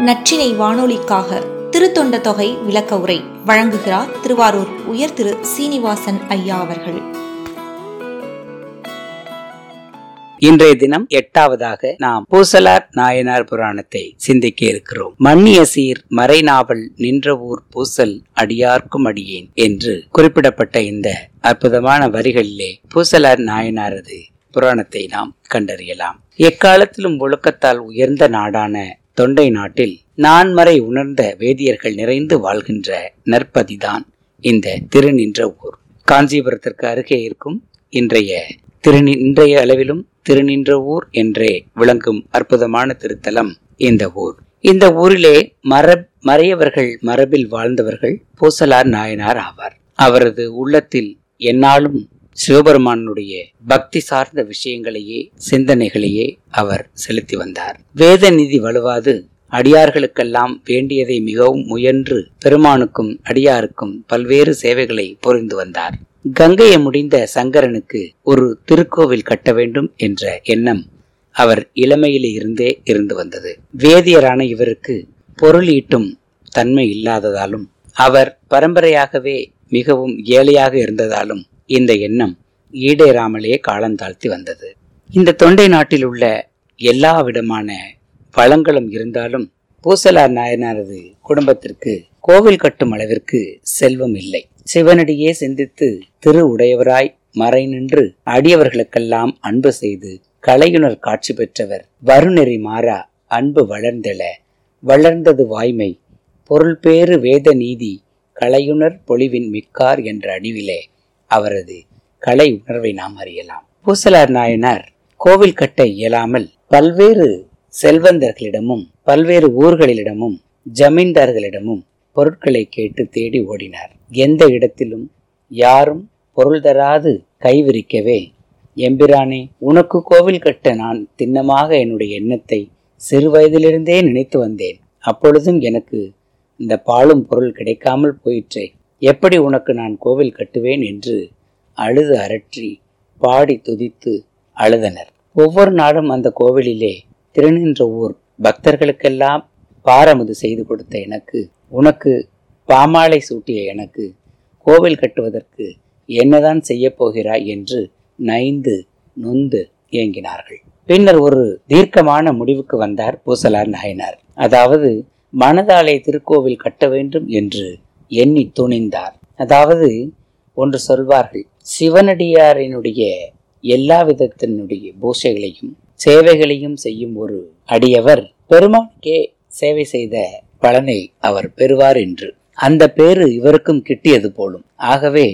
நற்றினை வானொலிக்காக திருத்தொண்ட தொகை விளக்க உரை வழங்குகிறார் திருவாரூர் உயர் திரு சீனிவாசன் ஐயா அவர்கள். இன்றைய தினம் எட்டாவதாக நாம் பூசலார் நாயனார் புராணத்தை சிந்திக்க இருக்கிறோம். மன்னிய சீர் மறைநாவல் நின்ற ஊர் பூசல் அடியார்க்கும் அடியேன் என்று குறிப்பிடப்பட்ட இந்த அற்புதமான வரிகளிலே பூசலார் நாயனாரது புராணத்தை நாம் கண்டறியலாம். எக்காலத்திலும் ஒழுக்கத்தால் உயர்ந்த நாடான தொண்டை நாட்டில் நான்மறை உணர்ந்த வேதியர்கள் நிறைந்து வாழ்கின்ற நற்பதிதான் இந்த திருநின்ற ஊர். காஞ்சிபுரத்திற்கு அருகே இருக்கும் இன்றைய திருநி இன்றைய அளவிலும் திருநின்ற ஊர் என்றே விளங்கும் அற்புதமான திருத்தலம் இந்த ஊர். இந்த ஊரிலே மர மறையவர்கள் மரபில் வாழ்ந்தவர்கள் பூசலார் நாயனார் ஆவார். அவரது உள்ளத்தில் என்னாலும் சிவபெருமானுடைய பக்தி சார்ந்த விஷயங்களையே சிந்தனைகளையே அவர் செலுத்தி வந்தார். வேத நிதி வலுவாது. அடியார்களுக்கெல்லாம் வேண்டியதை மிகவும் முயன்று பெருமானுக்கும் அடியாருக்கும் பல்வேறு சேவைகளை புரிந்து வந்தார். கங்கையை முடிந்த சங்கரனுக்கு ஒரு திருக்கோவில் கட்ட வேண்டும் என்ற எண்ணம் அவர் இளமையிலே இருந்தே இருந்து வந்தது. வேதியரான இவருக்கு பொருள் ஈட்டும் தன்மை இல்லாததாலும் அவர் பரம்பரையாகவே மிகவும் ஏழையாக இருந்ததாலும் இந்த எண்ணம் ஈடேறாமலே காலந்தாழ்த்தி வந்தது. இந்த தொண்டை நாட்டில் உள்ள எல்லா விதமான வளங்களும் இருந்தாலும் பூசலார் நாயனாரது குடும்பத்திற்கு கோவில் கட்டும் அளவிற்கு செல்வம் இல்லை. சிவனடியே சிந்தித்து திரு உடையவராய் மறை நின்று அடியவர்களுக்கெல்லாம் அன்பு செய்து கலையுணர் காட்சி பெற்றவர் வருநெறி மாறா அன்பு வளர்ந்தெழ வளர்ந்தது வாய்மை பொருள் பேறு வேத நீதி கலையுணர் பொலிவின் மிக்கார் என்ற அடிவிலே அவரது கலை உணர்வை நாம் அறியலாம். பூசலார் நாயனார் கோவில் கட்ட இயலாமல் பல்வேறு செல்வந்தர்களிடமும் பல்வேறு ஊர்களிடமும் ஜமீன்தார்களிடமும் பொருட்களை கேட்டு தேடி ஓடினார். எந்த இடத்திலும் யாரும் பொருள் தராது கைவிரிக்கவே எம்பிரானே உனக்கு கோவில் கட்ட நான் திண்ணமாக என்னுடைய எண்ணத்தை சிறு வயதிலிருந்தே நினைத்து வந்தேன். அப்பொழுதும் எனக்கு இந்த பாலும் பொருள் கிடைக்காமல் போயிற்றே. எப்படி உனக்கு நான் கோவில் கட்டுவேன் என்று அழுது அரற்றி பாடி துதித்து அழுதனர். ஒவ்வொரு நாளும் அந்த கோவிலிலே திருநின்ற ஊர் பக்தர்களுக்கெல்லாம் பாரமுது செய்து கொடுத்த எனக்கு உனக்கு பாமாலை சூட்டிய எனக்கு கோவில் கட்டுவதற்கு என்னதான் செய்யப்போகிறாய் என்று நைந்து நொந்து ஏங்கினார்கள். பின்னர் ஒரு தீர்க்கமான முடிவுக்கு வந்தார் பூசலார் நாயனார். அதாவது மனதாலே திருக்கோவில் கட்ட வேண்டும் என்று எண்ணி துணிந்தார். அதாவது ஒன்று சொல்வார்கள் சிவனடியாரினுடைய எல்லா விதத்தினுடைய பூசைகளையும் சேவைகளையும் செய்யும் ஒரு அடியவர் பெருமானுக்கே சேவை செய்த பலனை அவர் பெறுவார் என்று. அந்த பேரு இவருக்கும் கிட்டியது போலும். ஆகவே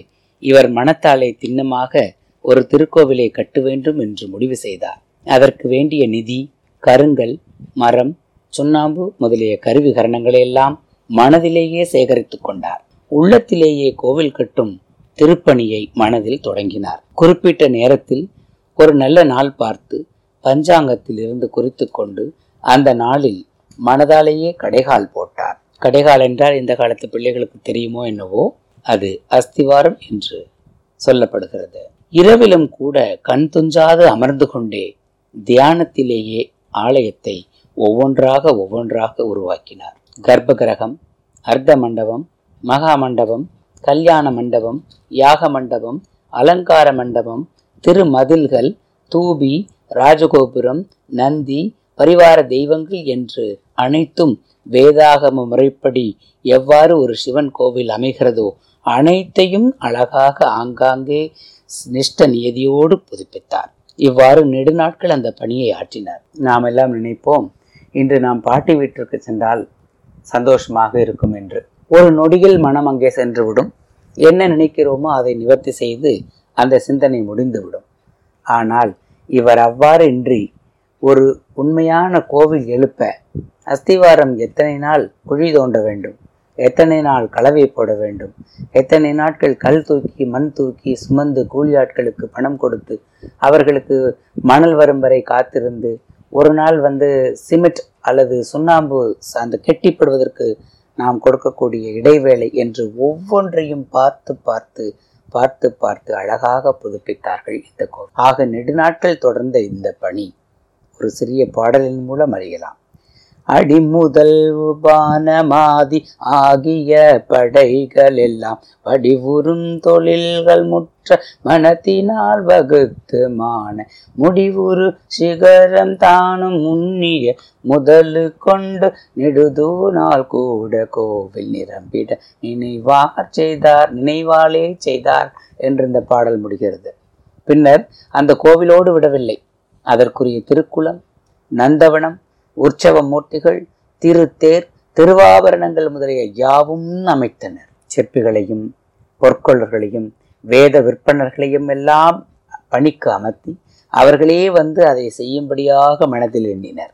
இவர் மனத்தாலே திண்ணமாக ஒரு திருக்கோவிலை கட்ட வேண்டும் என்று முடிவு செய்தார். அதற்கு வேண்டிய நிதி கருங்கல் மரம் சுண்ணாம்பு முதலிய கருவி கரணங்களையெல்லாம் மனதிலேயே சேகரித்துக் கொண்டார். உள்ளத்திலேயே கோவில் கட்டும் திருப்பணியை மனதில் தொடங்கினார். குறிப்பிட்ட நேரத்தில் ஒரு நல்ல நாள் பார்த்து பஞ்சாங்கத்தில் இருந்து குறித்து கொண்டு அந்த நாளில் மனதாலேயே கடைகால் போட்டார். கடைகால் என்றால் இந்த காலத்து பிள்ளைகளுக்கு தெரியுமோ என்னவோ? அது அஸ்திவாரம் என்று சொல்லப்படுகிறது. இரவிலும் கூட கண் துஞ்சாது அமர்ந்து கொண்டே தியானத்திலேயே ஆலயத்தை ஒவ்வொன்றாக ஒவ்வொன்றாக உருவாக்கினார். கர்ப்ப கிரகம் அர்த்த மண்டபம் மகா மண்டபம் கல்யாண மண்டபம் யாக மண்டபம் அலங்கார மண்டபம் திருமதில்கள் தூபி ராஜகோபுரம் நந்தி பரிவார தெய்வங்கள் என்று அனைத்தும் வேதாகம முறைப்படி எவ்வாறு ஒரு சிவன் கோவில் அமைகிறதோ அனைத்தையும் அழகாக ஆங்காங்கே நிஷ்ட நியதியோடு புதுப்பித்தார். இவ்வாறு நெடுநாட்கள் அந்த பணியை ஆற்றினார். நாம் எல்லாம் நினைப்போம் இன்று நாம் பாட்டி வீட்டிற்கு சென்றால் சந்தோஷமாக இருக்கும் என்று. ஒரு நொடியில் மனம் அங்கே சென்றுவிடும். என்ன நினைக்கிறோமோ அதை நிவர்த்தி செய்து அந்த சிந்தனை முடிந்துவிடும். ஆனால் இவர் அவ்வாறு இன்றி ஒரு உண்மையான கோவில் எழுப்ப அஸ்திவாரம் எத்தனை நாள் குழி தோண்ட வேண்டும்? எத்தனை நாள் கலவை போட வேண்டும்? எத்தனை நாட்கள் கல் தூக்கி மண் தூக்கி சுமந்து கூலி ஆட்களுக்கு பணம் கொடுத்து அவர்களுக்கு மணல் வரும் வரை காத்திருந்து ஒரு நாள் வந்து சிமெண்ட் அல்லது சுண்ணாம்பு அந்த கெட்டிப்படுவதற்கு நாம் கொடுக்கக்கூடிய இடைவேளை என்று ஒவ்வொன்றையும் பார்த்து பார்த்து பார்த்து பார்த்து அழகாக புதுப்பித்தார்கள் இந்த கோவில். ஆக நெடுநாட்கள் தொடர்ந்த இந்த பணி ஒரு சிறிய பாடலின் மூலம் அறியலாம். அடிமுதல் உபானமாதி ஆகிய படைகள் எல்லாம் வடிவுறும் தொழில்கள் முற்ற மனத்தினால் வகுத்து மான முடிவுறு சிகரம் தானும் முன்னிய முதலு கொண்டு நெடுதூனால் கூட கோவில் நிரம்பிட நினைவார் செய்தார் நினைவாலே செய்தார் என்று இந்த பாடல் முடிகிறது. பின்னர் அந்த கோவிலோடு விடவில்லை. அதற்குரிய திருக்குளம் நந்தவனம் உற்சவ மூர்த்திகள் திருத்தேர் திருவாபரணங்கள் முதலிய யாவும் அமைத்தனர். செப்பிகளையும் பொற்கொள்ளர்களையும் வேத விற்பனர்களையும் எல்லாம் பணிக்கு அமர்த்தி அவர்களே வந்து அதை செய்யும்படியாக மனதில் எண்ணினர்.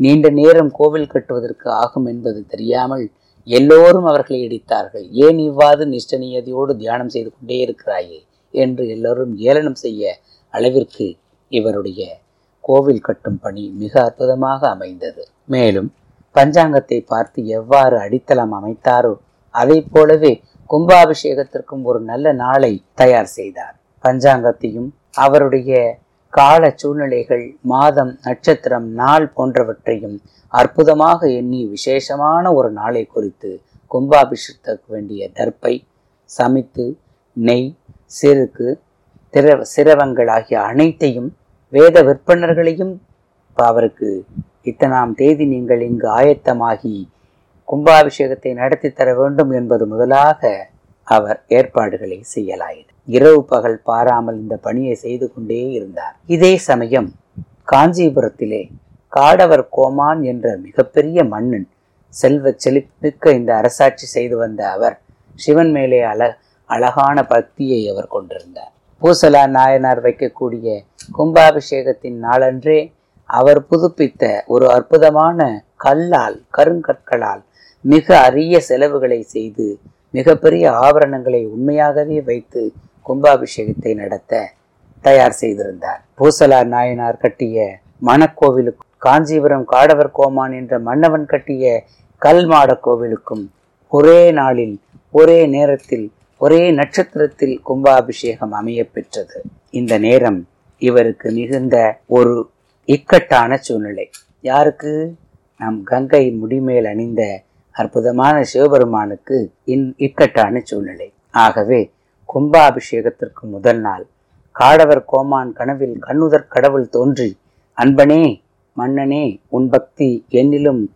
நீண்ட நேரம் கோவில் கட்டுவதற்கு ஆகும் என்பது தெரியாமல் எல்லோரும் அவர்களை இடித்தார்கள். ஏன் இவ்வாறு நிஷ்ட நியதியோடு தியானம் செய்து கொண்டே இருக்கிறாயே என்று எல்லோரும் ஏளனம் செய்ய அளவிற்கு இவருடைய கோவில் கட்டும் பணி மிக அற்புதமாக அமைந்தது. மேலும் பஞ்சாங்கத்தை பார்த்து எவ்வாறு அடித்தளம் அமைத்தாரோ அதை போலவே கும்பாபிஷேகத்திற்கும் ஒரு நல்ல நாளை தயார் செய்தார். பஞ்சாங்கத்தையும் அவருடைய கால சூழ்நிலைகள் மாதம் நட்சத்திரம் நாள் போன்றவற்றையும் அற்புதமாக எண்ணி விசேஷமான ஒரு நாளை குறித்து கும்பாபிஷேகத்துக்கு வேண்டிய தர்ப்பை சமைத்து நெய் சிறுக்கு திர சிரவங்கள் ஆகிய அனைத்தையும் வேத விற்பனர்களையும் அவருக்கு இத்தனாம் தேதி நீங்கள் இங்கு ஆயத்தமாகி கும்பாபிஷேகத்தை நடத்தி தர வேண்டும் என்பது முதலாக அவர் ஏற்பாடுகளை செய்யலாயின இரவு பகல் பாராமல் இந்த பணியை செய்து கொண்டே இருந்தார். இதே சமயம் காஞ்சிபுரத்திலே காடவர் கோமான் என்ற மிகப்பெரிய மன்னன் செல்வ செழிப்புமிக்க இந்த அரசாட்சி செய்து வந்த அவர் சிவன் மேலே அழ அழகான பக்தியை அவர் கொண்டிருந்தார். பூசலா நாயனார் வைக்கக்கூடிய கும்பாபிஷேகத்தின் நாளன்றே அவர் புதுப்பித்த ஒரு அற்புதமான கல்லால் கருங்கற்களால் மிக அரிய செலவுகளை செய்து மிகப்பெரிய ஆபரணங்களை உண்மையாகவே வைத்து கும்பாபிஷேகத்தை நடத்த தயார் செய்திருந்தார். பூசலா நாயனார் கட்டிய மணக்கோவிலுக்கு காஞ்சிபுரம் காடவர் கோமான் என்ற மன்னவன் கட்டிய கல்மாட கோவிலுக்கும் ஒரே நாளில் ஒரே நேரத்தில் ஒரே நட்சத்திரத்தில் கும்பாபிஷேகம் அமைய பெற்றது இந்த நேரம் இவருக்கு மிகுந்த ஒரு இக்கட்டான சூழ்நிலை. யாருக்கு? நம் கங்கை முடிமேல் அணிந்த அற்புதமான சிவபெருமானுக்கு இன் இக்கட்டான சூழ்நிலை. ஆகவே கும்பாபிஷேகத்திற்கு முதல் நாள் காடவர் கோமான் கனவில் கண்ணுதற் கடவுள் தோன்றி அன்பனே மன்னனே உன் பக்தி என்னிலும்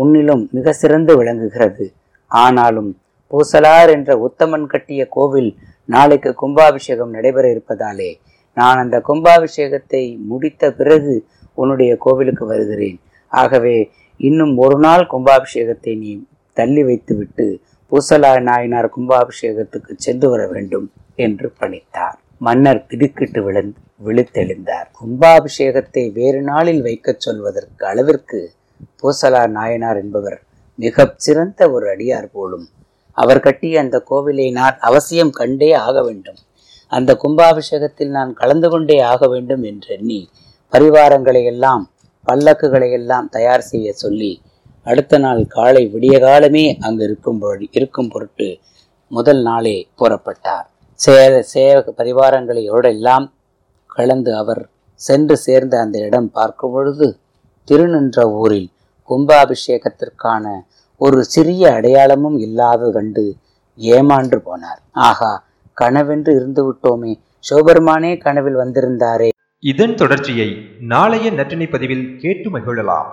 உன்னிலும் மிக சிறந்து விளங்குகிறது. ஆனாலும் பூசலார் என்ற உத்தமன் கட்டிய கோவில் நாளைக்கு கும்பாபிஷேகம் நடைபெற இருப்பதாலே நான் அந்த கும்பாபிஷேகத்தை முடித்த பிறகு உன்னுடைய கோவிலுக்கு வருகிறேன். ஆகவே இன்னும் ஒரு நாள் கும்பாபிஷேகத்தை நீ தள்ளி வைத்துவிட்டு பூசலா நாயனார் கும்பாபிஷேகத்துக்கு சென்று வர வேண்டும் என்று பணித்தார். மன்னர் திடுக்கிட்டு விழுந்து விழித்தெழுந்தார். கும்பாபிஷேகத்தை வேறு நாளில் வைக்கச் சொல்வதற்கு அளவிற்கு பூசலா நாயனார் என்பவர் மிகச் சிறந்த ஒரு அடியார் போலும் அவர் கட்டிய அந்த கோவிலை நான் அவசியம் கண்டே ஆக வேண்டும். அந்த கும்பாபிஷேகத்தில் நான் கலந்து கொண்டே ஆக வேண்டும் என்றெண்ணி பரிவாரங்களை எல்லாம் பல்லக்குகளை எல்லாம் தயார் செய்ய சொல்லி அடுத்த நாள் காலை விடிய காலமே அங்கு இருக்கும் இருக்கும் பொருட்டு முதல் நாளே புறப்பட்டார். சேர சேவக பரிவாரங்களோடு எல்லாம் கலந்து அவர் சென்று சேர்ந்த அந்த இடம் பார்க்கும் பொழுது திருநின்ற ஊரில் கும்பாபிஷேகத்திற்கான ஒரு சிறிய அடையாளமும் இல்லாத கண்டு ஏமாண்டு போனார். ஆகா கனவென்று இருந்து விட்டோமே சிவபெருமானே கனவில் வந்திருந்தாரே. இதன் தொடர்ச்சியை நாளைய நற்றினை பதிவில் கேட்டு மகிழலாம்.